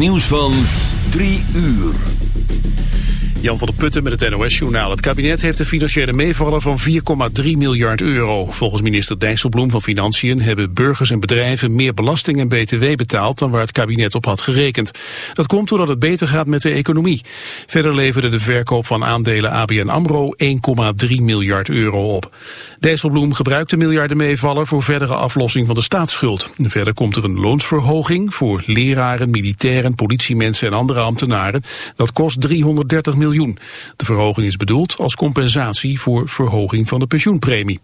Nieuws van 3 uur. Jan van der Putten met het NOS-journaal. Het kabinet heeft een financiële meevaller van 4,3 miljard euro. Volgens minister Dijsselbloem van Financiën hebben burgers en bedrijven meer belasting en btw betaald dan waar het kabinet op had gerekend. Dat komt doordat het beter gaat met de economie. Verder leverde de verkoop van aandelen ABN AMRO 1,3 miljard euro op. Dijsselbloem gebruikt de miljardenmeevaller voor verdere aflossing van de staatsschuld. Verder komt er een loonsverhoging voor leraren, militairen, politiemensen en andere ambtenaren. Dat kost 330 miljoen de verhoging is bedoeld als compensatie voor verhoging van de pensioenpremie.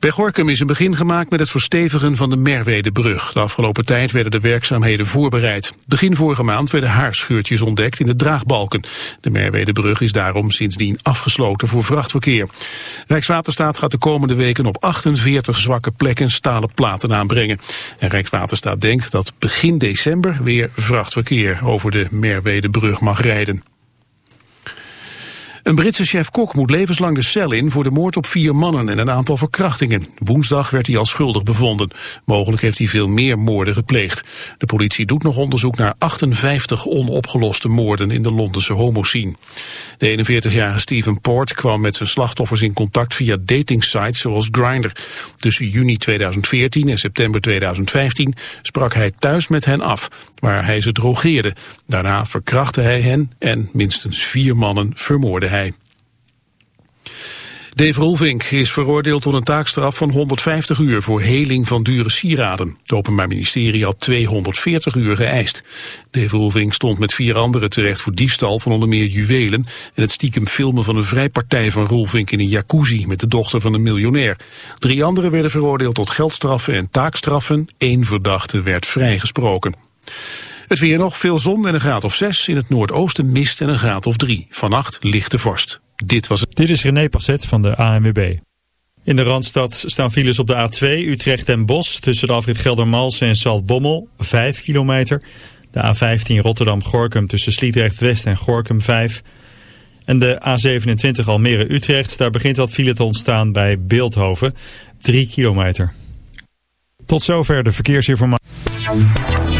Bij is een begin gemaakt met het verstevigen van de Merwedebrug. De afgelopen tijd werden de werkzaamheden voorbereid. Begin vorige maand werden haarscheurtjes ontdekt in de draagbalken. De Merwedebrug is daarom sindsdien afgesloten voor vrachtverkeer. Rijkswaterstaat gaat de komende weken op 48 zwakke plekken stalen platen aanbrengen. En Rijkswaterstaat denkt dat begin december weer vrachtverkeer over de Merwedebrug mag rijden. Een Britse chef-kok moet levenslang de cel in voor de moord op vier mannen en een aantal verkrachtingen. Woensdag werd hij al schuldig bevonden. Mogelijk heeft hij veel meer moorden gepleegd. De politie doet nog onderzoek naar 58 onopgeloste moorden in de Londense homoscene. De 41-jarige Stephen Port kwam met zijn slachtoffers in contact via datingsites zoals Grindr. Tussen juni 2014 en september 2015 sprak hij thuis met hen af, waar hij ze drogeerde. Daarna verkrachtte hij hen en minstens vier mannen vermoordde hij. Dave Rolvink is veroordeeld tot een taakstraf van 150 uur voor heling van dure sieraden. Het Openbaar Ministerie had 240 uur geëist. Dave Rolvink stond met vier anderen terecht voor diefstal van onder meer juwelen en het stiekem filmen van een vrijpartij van Rolvink in een jacuzzi met de dochter van een miljonair. Drie anderen werden veroordeeld tot geldstraffen en taakstraffen. Eén verdachte werd vrijgesproken. Het weer nog, veel zon en een graad of 6. In het noordoosten mist en een graad of 3. Vannacht lichte vorst. Dit was het. Dit is René Passet van de ANWB. In de Randstad staan files op de A2 Utrecht en Bos tussen de afrit Geldermalsen en Zaltbommel 5 kilometer. De A15 Rotterdam-Gorkum tussen Sliedrecht-West en Gorkum 5. En de A27 Almere-Utrecht, daar begint wat file te ontstaan bij Beeldhoven 3 kilometer. Tot zover de verkeersinformatie.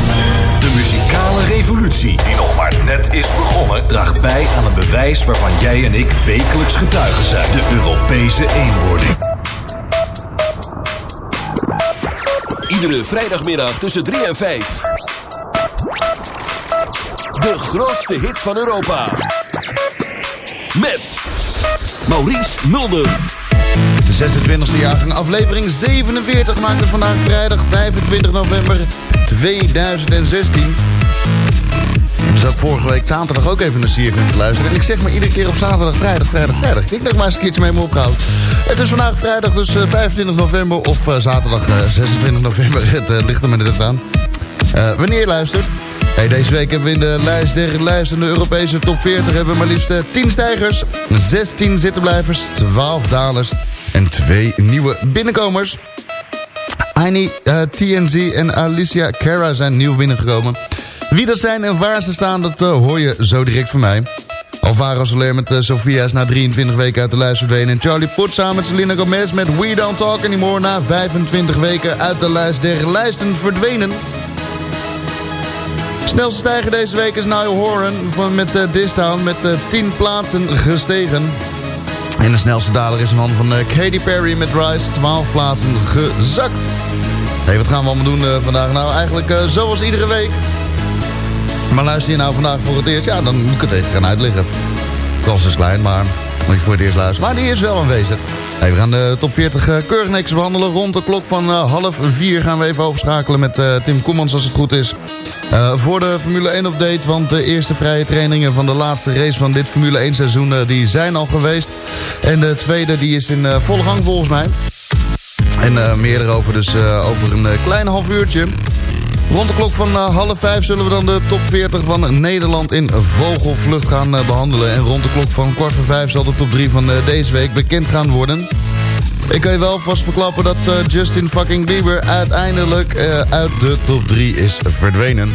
De muzikale revolutie, die nog maar net is begonnen, draagt bij aan een bewijs waarvan jij en ik wekelijks getuigen zijn: de Europese eenwording. Iedere vrijdagmiddag tussen 3 en 5. De grootste hit van Europa. Met Maurice Mulder. De 26e jaargang, aflevering 47 maakt het vandaag vrijdag 25 november 2016. Dus ook vorige week zaterdag ook even naar CFM te luisteren. En ik zeg maar iedere keer op zaterdag, vrijdag, vrijdag, vrijdag. Ik denk dat maar eens een keertje mee moet opgehouden. Het is vandaag vrijdag, dus uh, 25 november of uh, zaterdag uh, 26 november. Het ligt er maar net aan. wanneer je luistert. Hey, deze week hebben we in de lijst der de Europese top 40... hebben we maar liefst 10 stijgers, 16 zittenblijvers, 12 dalers en 2 nieuwe binnenkomers. Aini, uh, TNZ en Alicia Cara zijn nieuw binnengekomen. Wie dat zijn en waar ze staan, dat uh, hoor je zo direct van mij. Alvaro Soler met uh, Sofia is na 23 weken uit de lijst verdwenen. En Charlie Puth samen met Selena Gomez met We Don't Talk Anymore... na 25 weken uit de lijst der lijsten verdwenen. Snelste stijger deze week is Niall Horan van, met uh, Distown met uh, 10 plaatsen gestegen. En de snelste daler is een hand van uh, Katy Perry met Rise, 12 plaatsen gezakt. Hey, wat gaan we allemaal doen uh, vandaag? Nou, eigenlijk uh, zoals iedere week. Maar luister je nou vandaag voor het eerst? Ja, dan moet ik het even gaan uitleggen. De kans is klein, maar moet je voor het eerst luisteren. Maar die is wel aanwezig. Hey, we gaan de top 40 uh, keurig netjes behandelen. Rond de klok van half vier gaan we even overschakelen met Tim Koemans als het goed is. Uh, voor de Formule 1 update, want de eerste vrije trainingen van de laatste race van dit Formule 1 seizoen, uh, die zijn al geweest. En de tweede die is in uh, volle gang volgens mij. En meer erover dus over een klein half uurtje. Rond de klok van half vijf zullen we dan de top 40 van Nederland in vogelvlucht gaan behandelen. En rond de klok van kwart voor vijf zal de top 3 van deze week bekend gaan worden. Ik kan je wel vast verklappen dat uh, Justin fucking Bieber uiteindelijk uh, uit de top 3 is verdwenen.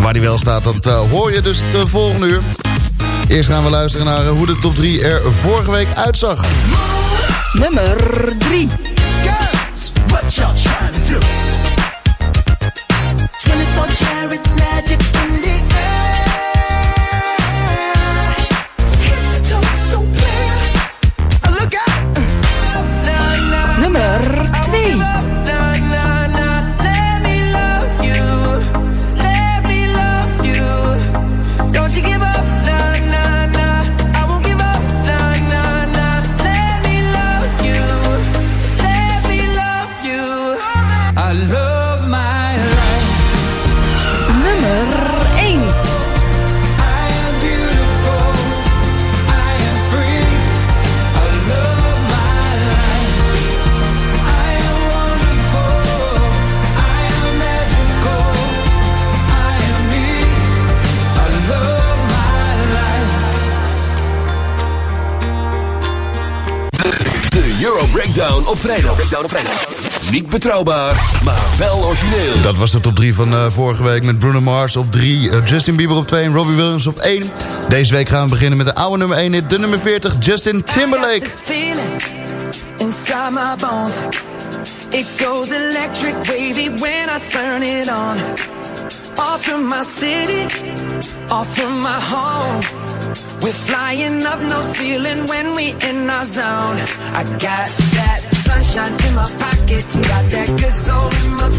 Waar die wel staat, dat uh, hoor je dus de volgende uur. Eerst gaan we luisteren naar hoe de top 3 er vorige week uitzag. Nummer 3. Girls, what y'all trying to do? 24 karat magic in op vrijdag. Breakdown op vrijdag. Niet betrouwbaar, maar wel origineel. Dat was de top 3 van uh, vorige week met Bruno Mars op 3, uh, Justin Bieber op 2 en Robbie Williams op 1. Deze week gaan we beginnen met de oude nummer 1 hit, de nummer 40, Justin Timberlake. Inside my bones It goes electric wavy when I turn it on Off from my city, off from my home We're flying up no ceiling when we in our zone. I got sunshine in my pocket, got that good soul in my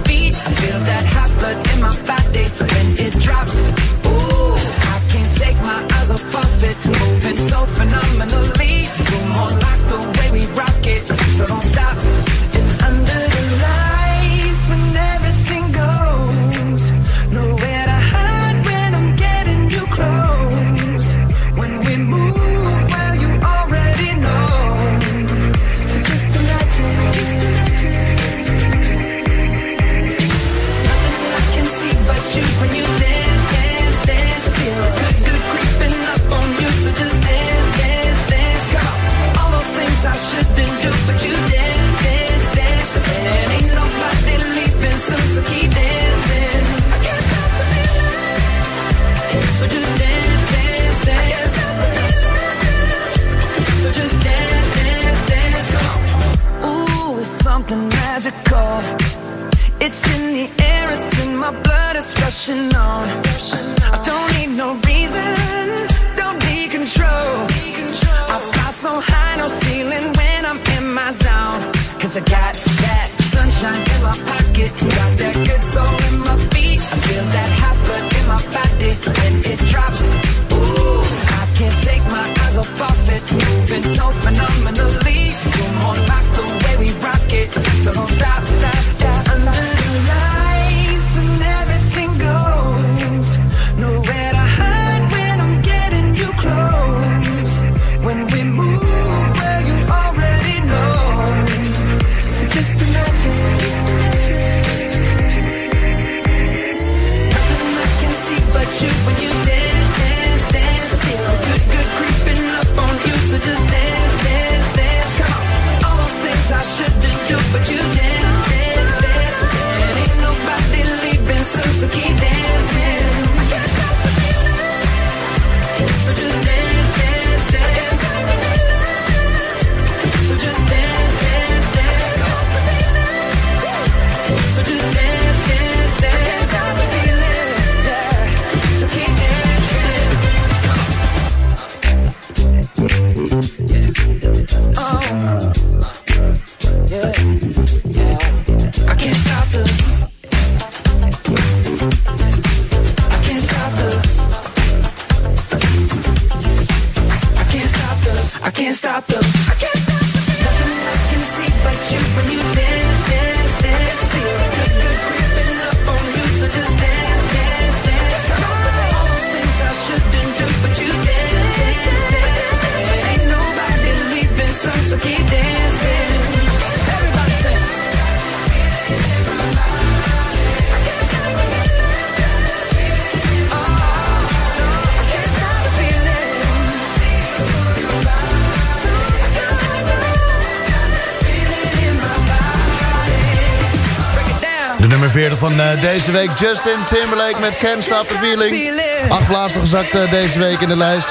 Eh, deze week. Justin Timberlake met Can't Stop the Feeling. Acht plaatsen gezakt eh, deze week in de lijst.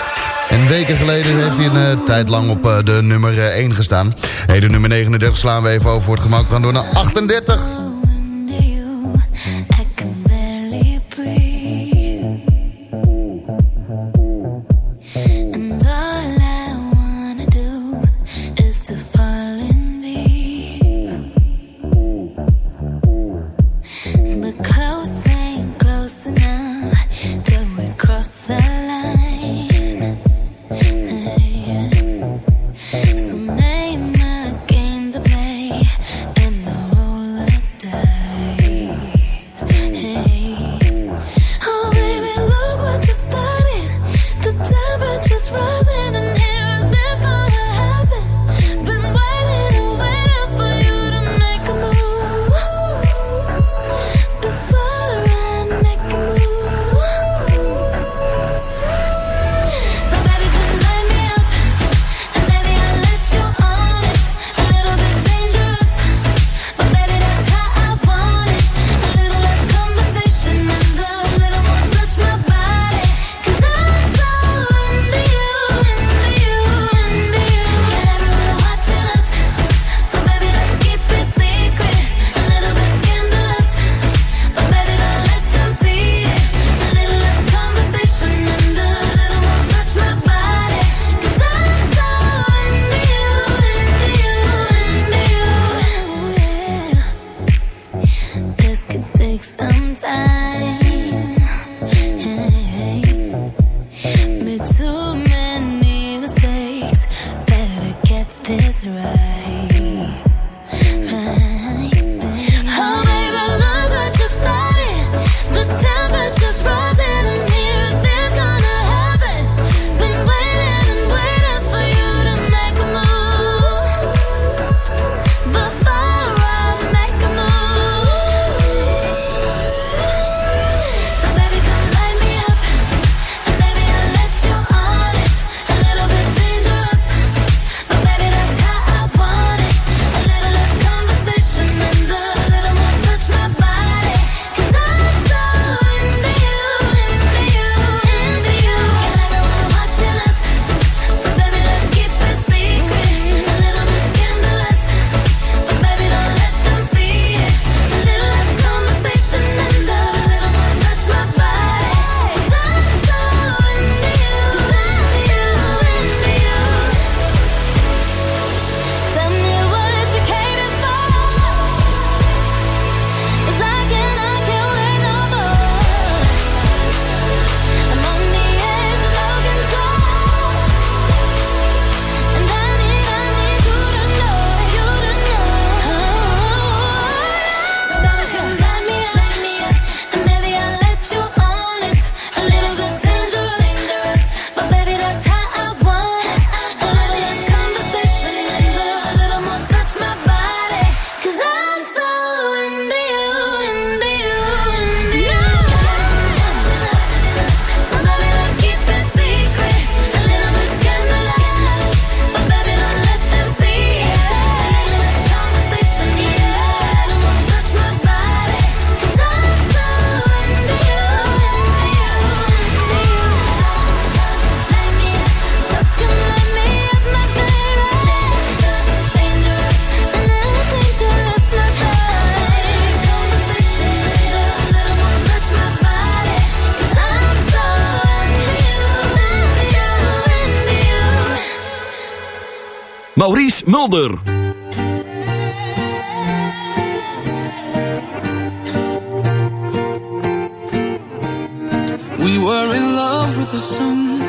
En weken geleden heeft hij een uh, tijd lang op de nummer 1 gestaan. Hey, de nummer 39 slaan we even over voor het gemak. We gaan door naar 38. Mulder. We were in love with the sun.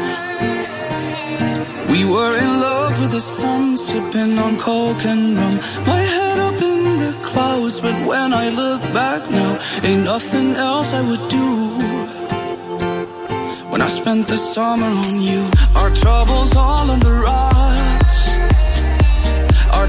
We were in love with the sun, sipping on coke and rum. My head up in the clouds, but when I look back now, ain't nothing else I would do. When I spent the summer on you, our troubles all on the rocks.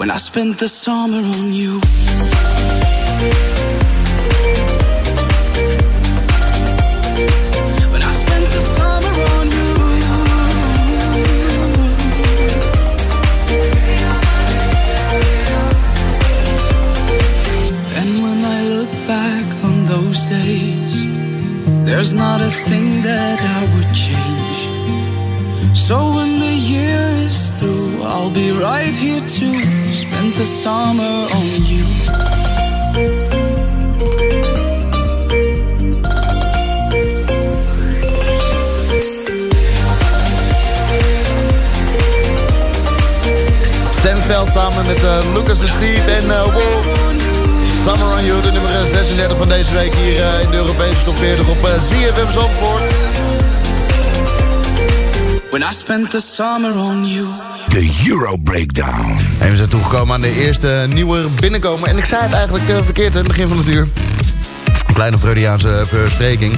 When I spent the summer on you. When I spent the summer on you. And when I look back on those days, there's not a thing that I would change. So when the year is through, I'll be right here to spend the summer on you. Sandveld samen met eh, Lucas en Steve en uh, Wolf. Summer on You, de nummer 36 van deze week hier eh, in de Europese top 40 op uh, ZFM Zandvoort. When I spent the summer on you. De Euro Breakdown. En we zijn toegekomen aan de eerste nieuwe binnenkomen. En ik zei het eigenlijk uh, verkeerd in het begin van het uur. Kleine Freudiaanse verspreking.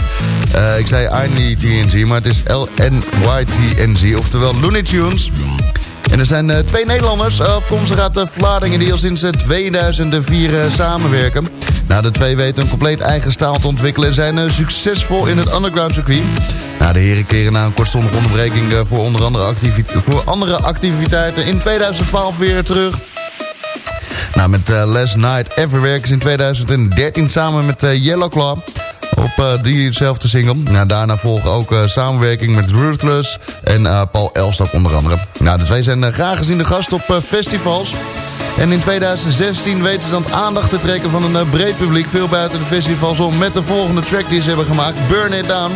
Uh, ik zei INTNZ, maar het is LNYTNZ, oftewel Looney Tunes. En er zijn twee Nederlanders afkomstig uit de Vlaardingen... die al sinds 2004 samenwerken. Nou, de twee weten een compleet eigen staal te ontwikkelen... en zijn succesvol in het underground circuit. Nou, de heren keren na een kortstondige onderbreking... voor onder andere voor andere activiteiten in 2012 weer terug... Nou, met uh, Last Night Ever werken ze in 2013 samen met uh, Yellow Claw op diezelfde single. Daarna volgen ook samenwerking met Ruthless en Paul Elstak onder andere. Nou, de twee zijn graag gezien de gast op festivals. En in 2016 weten ze dan aandacht te trekken van een breed publiek... veel buiten de festivals om met de volgende track die ze hebben gemaakt, Burn It Down...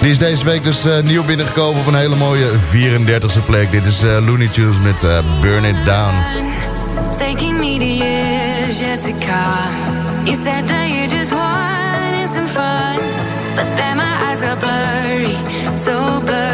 Die is deze week dus uh, nieuw binnengekomen op een hele mooie 34e plek. Dit is uh, Looney Tunes met Burn It Down. Taking me to years yet to come. You said that you just wanted some fun. But then my eyes got blurry, so blurry.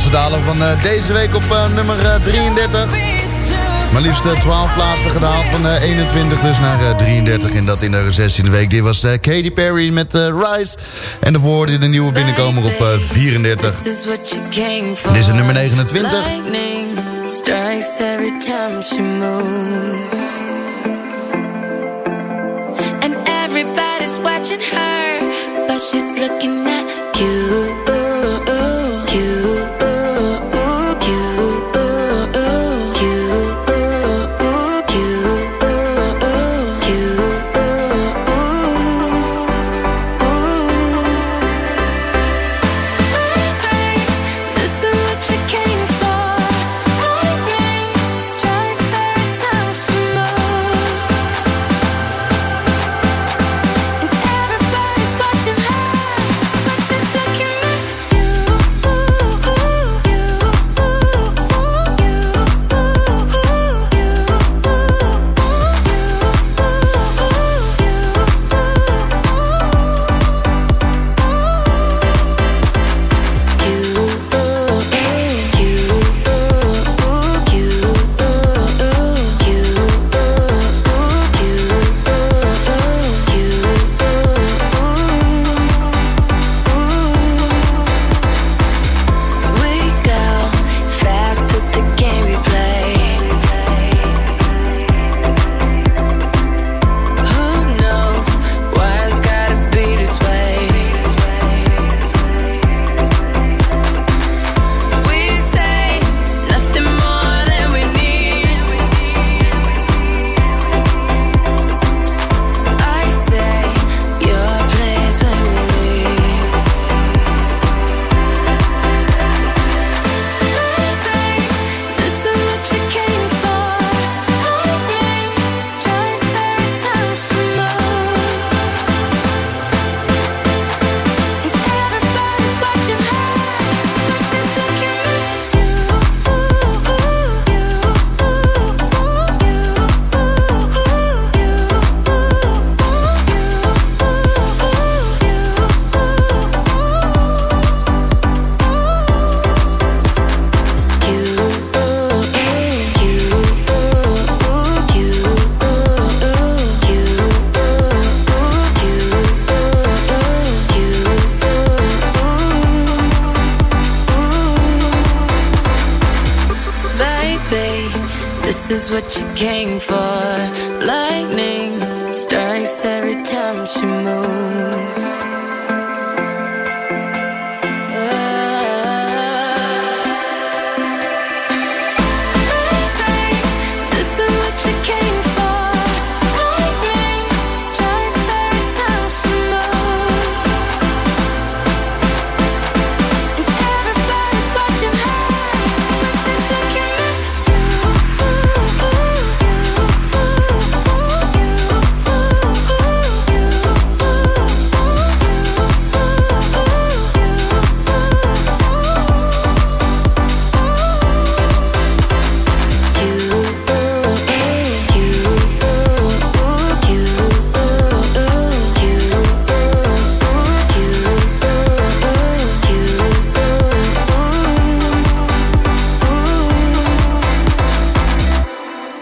snelste dalen van eh, deze week op eh, nummer eh, 33. Maar liefst 12 plaatsen gedaald van 21 dus naar 33. En dat in de 16e week. Dit was Katy Perry met Rise. En de woorden de nieuwe binnenkomer op 34. Dit is nummer 29. Strikes every time she moves And everybody's watching her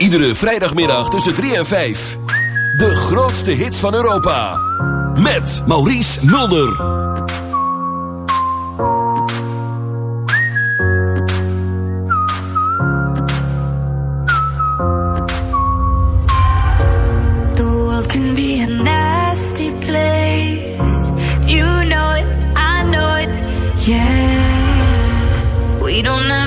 Iedere vrijdagmiddag tussen 3 en 5. De grootste hits van Europa. Met Maurice Mulder. Can be a nasty place. You know it, I know it, yeah. We don't know.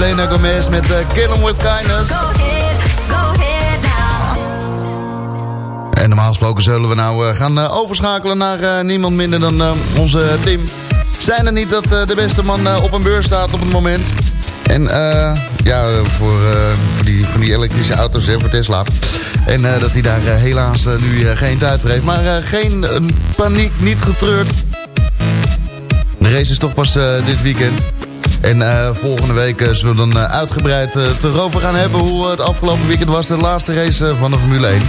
Selena Gomez met eh, Kill 'em With Kindness. Go go en normaal gesproken zullen we nou eh, gaan eh, overschakelen naar niemand minder dan onze Tim. Zijn er niet dat de beste man op een beurs staat op het moment? En ja, voor, voor, die, voor die elektrische auto's, hè, voor Tesla. En dat hij daar helaas nu geen tijd voor heeft. Maar geen paniek, niet getreurd. De race is toch pas dit weekend. En eh, volgende week eh, zullen we dan eh, uitgebreid uh, erover gaan hebben... hoe het afgelopen weekend was, de laatste race van de Formule 1.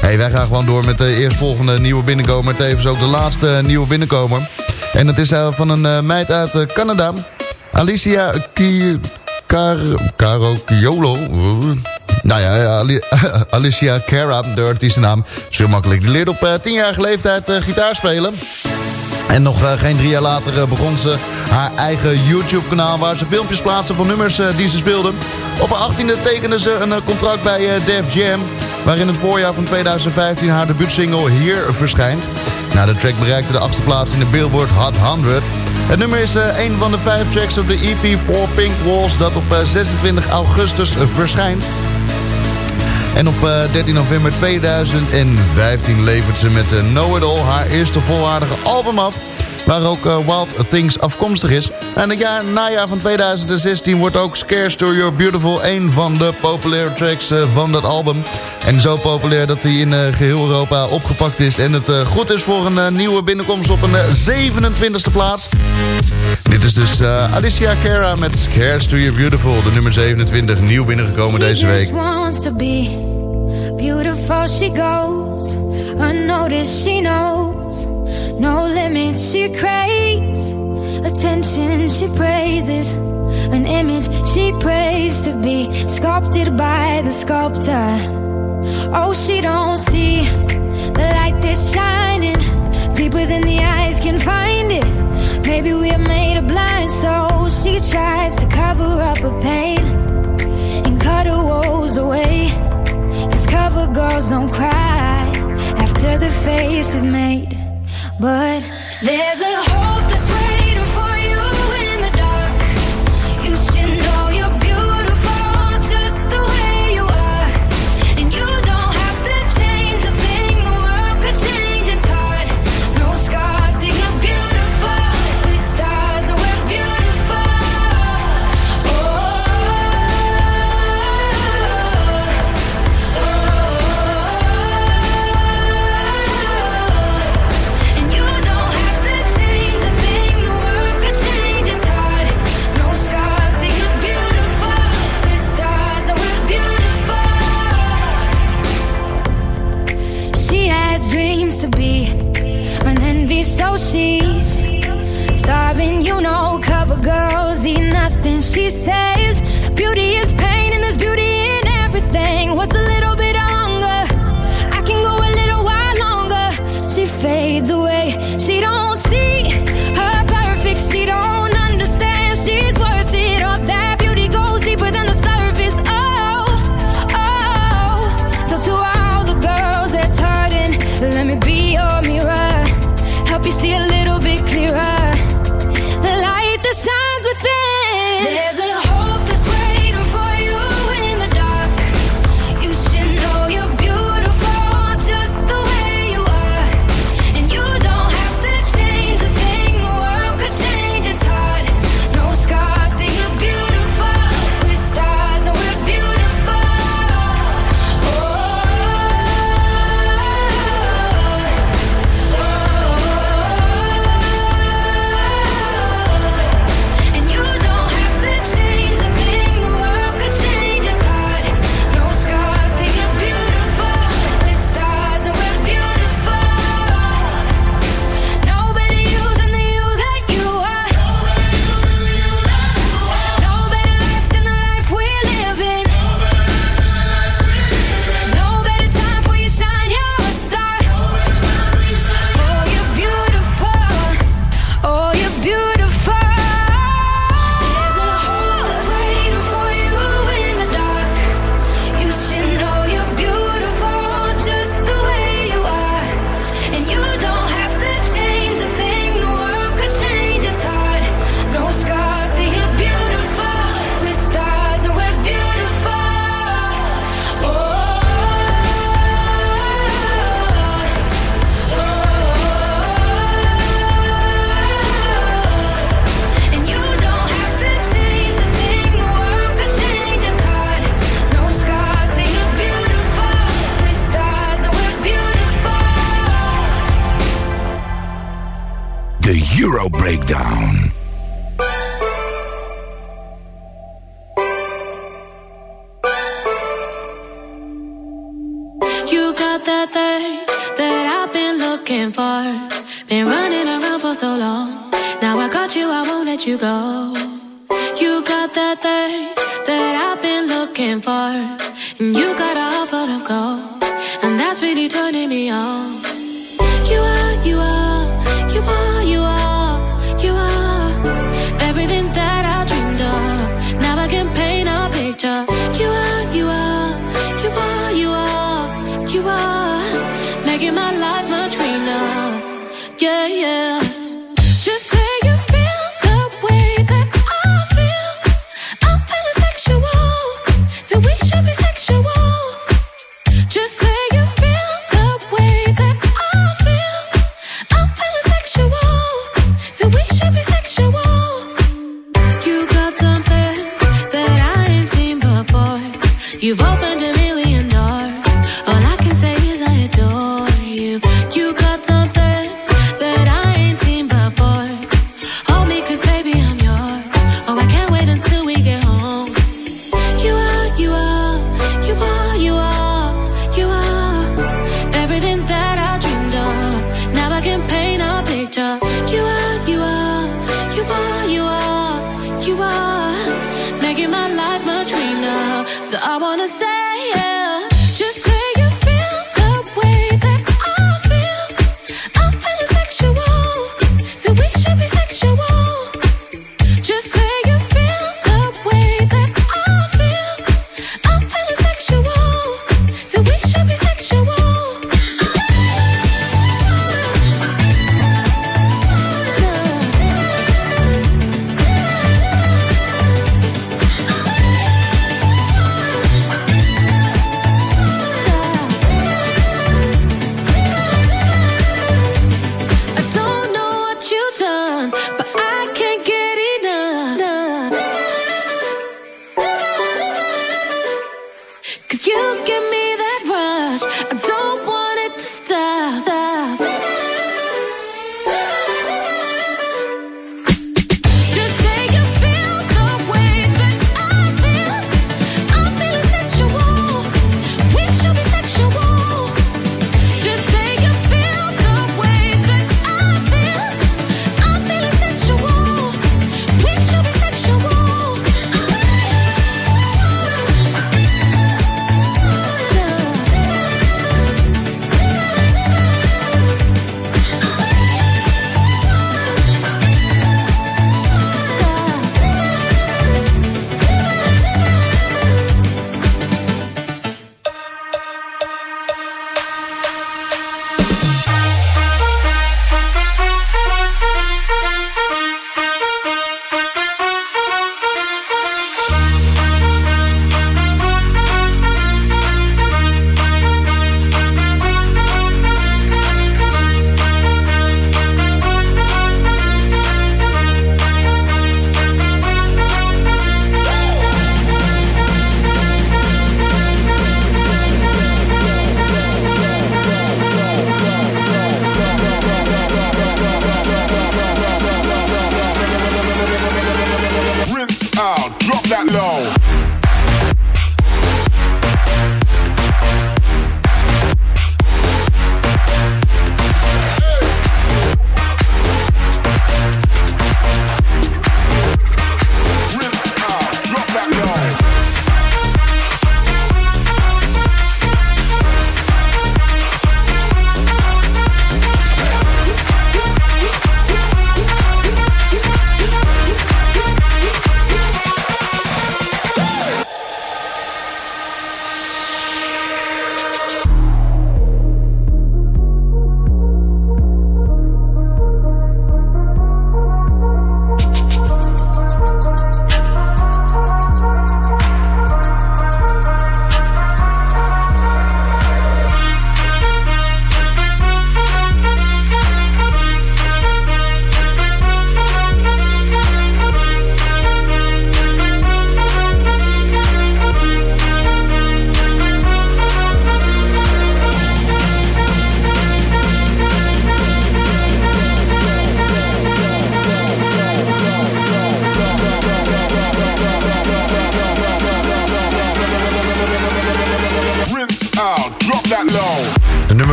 Hey, wij gaan gewoon door met de eerstvolgende nieuwe binnenkomer... tevens ook de laatste nieuwe binnenkomer. En dat is van een meid uit Canada. Alicia Ki... Car Caro Chiolo. Nou ja, Ali- Alicia Cara, de artiestennaam. is heel makkelijk. Die leerde op eh, 10-jarige leeftijd gitaar spelen. En nog eh, geen drie jaar later eh, begon ze haar eigen YouTube-kanaal... waar ze filmpjes plaatste van nummers eh, die ze speelde. Op haar 18e tekende ze een contract bij Def Jam... waarin het voorjaar van 2015 haar debuutsingle Here verschijnt. Nou, de track bereikte de achtste plaats in de Billboard Hot 100. Het nummer is een van de vijf tracks op de EP for Pink Walls... dat op eh, 26 augustus verschijnt. En op eh, 13 november 2015 levert ze met eh, Know It All haar eerste volwaardige album af. Waar ook eh, Wild Things afkomstig is. En het jaar, najaar van 2016 wordt ook Scares to Your Beautiful... een van de populaire tracks eh, van dat album. En zo populair dat hij in eh, geheel Europa opgepakt is. En het eh, goed is voor een eh, nieuwe binnenkomst op een eh, 27e plaats. Dit is dus eh, Alicia Cara met Scares to Your Beautiful. De nummer 27, nieuw binnengekomen deze week. Beautiful. She goes unnoticed. She knows no limits. She craves attention. She praises an image she prays to be sculpted by the sculptor. Oh, she don't see the light that's shining deeper than the eyes can find it. Maybe we're made of blind, so she tries to cover up her pain and cut her woes away. Cover girls don't cry after the face is made. But there's a hope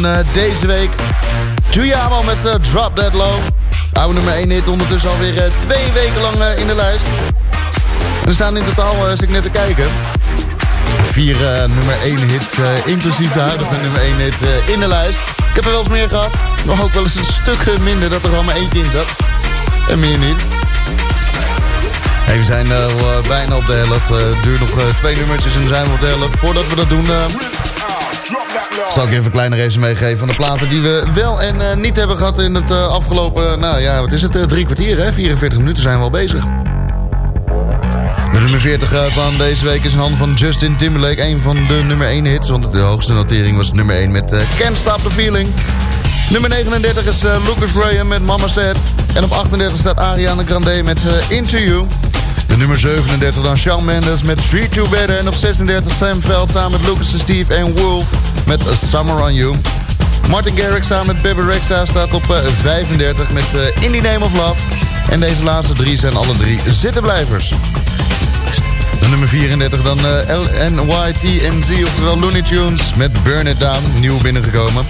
van eh, deze week. Giuliano met eh, Drop That Low. Oude nummer 1 hit ondertussen alweer uh, twee weken lang in de lijst. En er staan in totaal, als ik net te kijken... vier nummer 1 hits, inclusief de huidige nummer 1 hit in de lijst. Ik heb er wel eens meer gehad. Nog ook wel eens een stuk minder dat er al maar eentje in zat. En meer niet. We zijn uh, bijna op de helft. Duurt nog twee nummertjes en dan zijn we op de helft. Voordat we dat doen, zal ik even een kleine race meegeven van de platen die we wel en niet hebben gehad in het afgelopen... nou ja, wat is het? drie kwartier, hè? 44 minuten zijn we al bezig. De nummer 40 van deze week is in handen van Justin Timberlake. Een van de nummer 1 hits, want de hoogste notering was nummer 1 met Can't Stop the Feeling. Nummer 39 is Lucas Graham met Mama Said. En op 38 staat Ariana Grande met Into You. Nummer 37 dan Shawn Mendes met Street to Better. En op 36 Sam Veld samen met Lucas en Steve en Wolf met Summer on You. Martin Garrix samen met Bebe Rexha staat op 35 met uh, In the Name of Love. En deze laatste drie zijn alle drie zittenblijvers. Nummer 34 dan uh, LNYTNZ, oftewel Looney Tunes met Burn It Down, nieuw binnengekomen.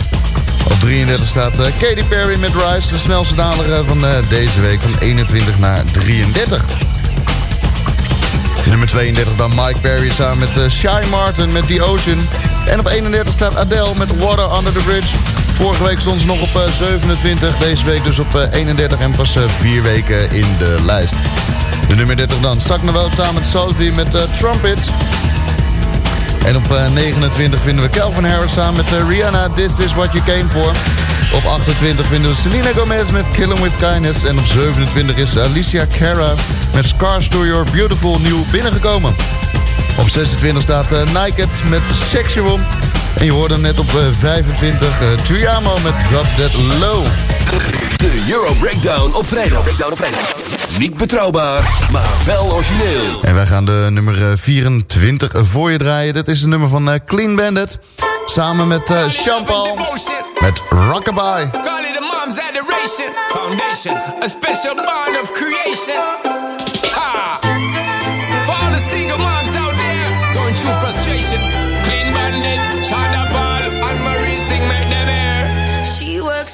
Op 33 staat Katy Perry met Rise, de snelste daler van deze week van 21 naar 33. Nummer 32 dan Mike Perry samen met Shy Martin met The Ocean. En op 31 staat Adele met Water Under the Bridge. Vorige week stond ze nog op uh, 27, deze week dus op uh, 31 en pas 4 weken in de lijst. De nummer 30 dan Zak Noel samen met Sophie met Trumpet. En op 29 vinden we Calvin Harris samen met Rihanna, This Is What You Came For. Op 28 vinden we Selena Gomez met Kill With Kindness. En op 27 is Alicia Cara met Scars To Your Beautiful nieuw binnengekomen. Op 26 staat uh, Naked met Sexual. En je hoorde hem net op uh, 25 uh, Tuyamo met Drop That Low. De Euro Breakdown op vrijdag. Breakdown op vrijdag. Niet betrouwbaar, maar wel origineel. En wij gaan de nummer 24 voor je draaien. Dat is de nummer van uh, Clean Bandit. Samen met uh, Champagne. Met Rockabye. Call it a mom's adoration. Foundation. A special bond of creation.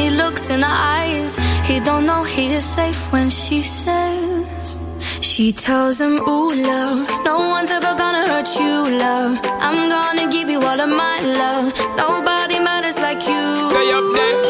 he looks in her eyes, he don't know he is safe when she says. She tells him, ooh, love, no one's ever gonna hurt you, love. I'm gonna give you all of my love. Nobody matters like you. Stay up there.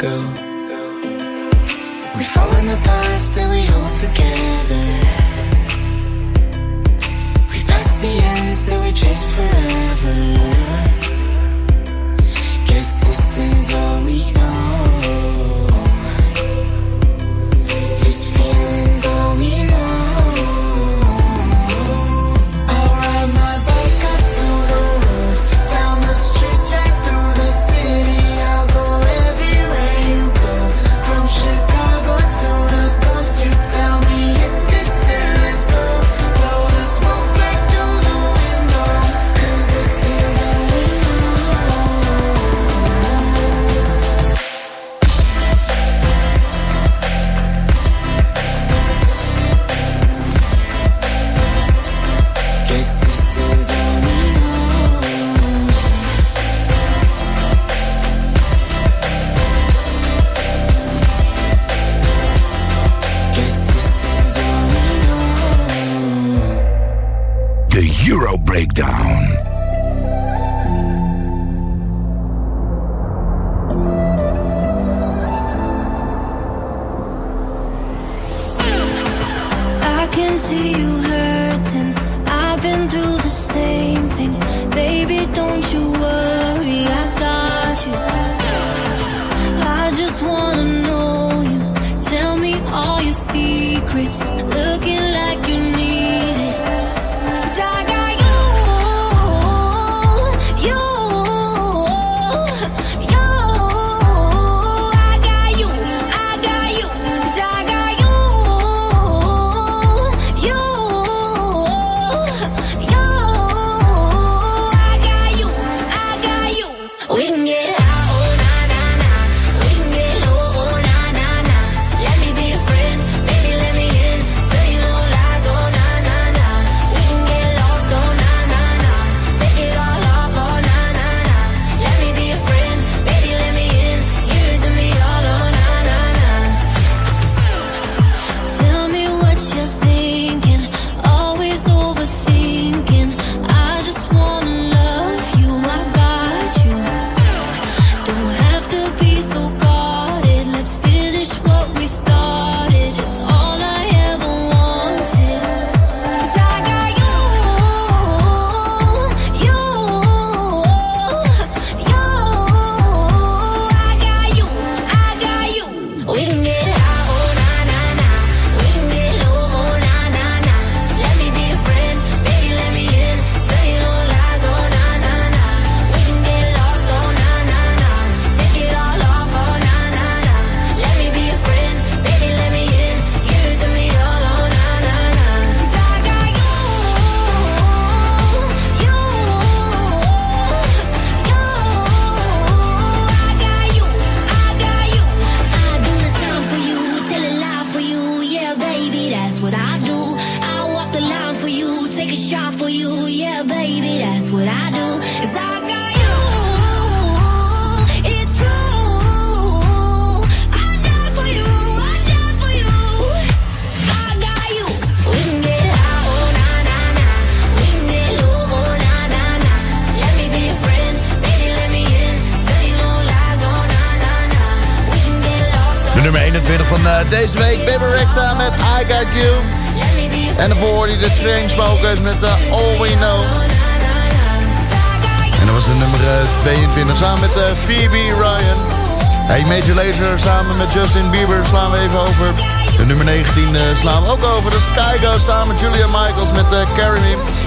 go. We fall in the past and we hold together. We pass the ends that we chase forever. Nummer 21 van eh, deze week. Baby Rexha met I Got You. En daarvoor hoorde je de Trainsmokers met uh, All We Know. En dat was de nummer eh, 22 samen met eh, Phoebe Ryan. Hey, Major Lazer samen met Justin Bieber slaan we even over. De nummer 19 eh, slaan we ook over. De Sky Go samen met Julia Michaels met eh, Carry Me.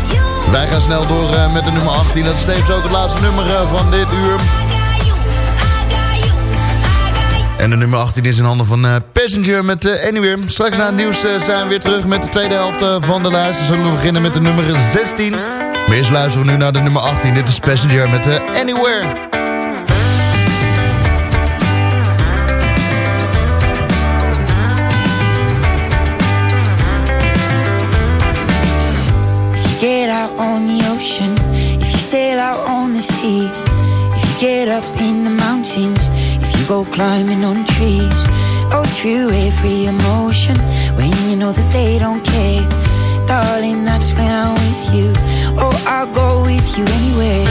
Wij gaan snel door eh, met de nummer 18. Dat is tevens ook het laatste nummer eh, van dit uur. En de nummer 18 is in handen van eh, Passenger met eh, Anywhere. Straks na het nieuws eh, zijn we weer terug met de tweede helft van de lijst. Zullen we beginnen met de nummer 16. Maar luisteren we nu naar de nummer 18. Dit is Passenger met Anywhere. Get out on the ocean, if you sail out on the sea, if you get up in the mountains, go climbing on trees, oh, through every emotion when you know that they don't care. Darling, that's when I'm with you. Oh, I'll go with you anywhere.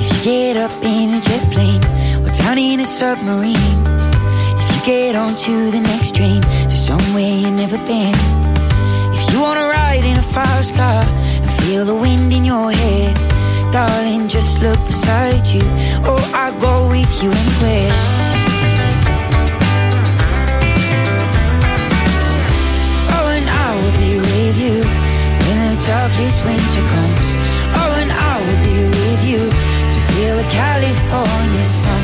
If you get up in a jet plane or down in a submarine, if you get onto the next train to somewhere you've never been, wanna ride in a fast car and feel the wind in your hair, darling, just look beside you. Oh, I'll go with you anywhere. Oh, and I will be with you when the darkest winter comes. Oh, and I will be with you to feel the California sun.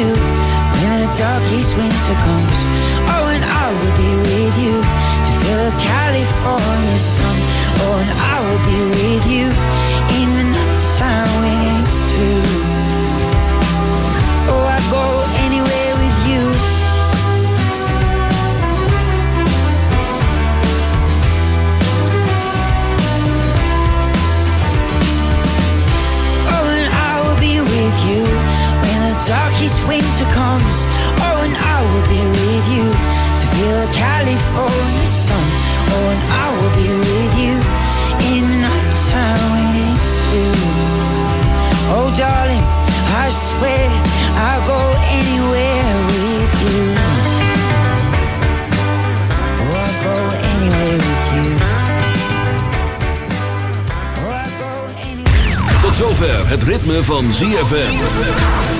You when the darkest winter comes. Oh, and I will be with you to feel the California sun. Oh, and I will be with you in the nighttime when it's through. Darkest winter comes. Oh, and I will be with you to feel the California sun. Oh, and I will be with you in the nighttime when it's through. Oh, darling, I swear I'll go anywhere with you. Oh, I'll go anywhere with you. Oh, Tot zover het ritme van ZFM.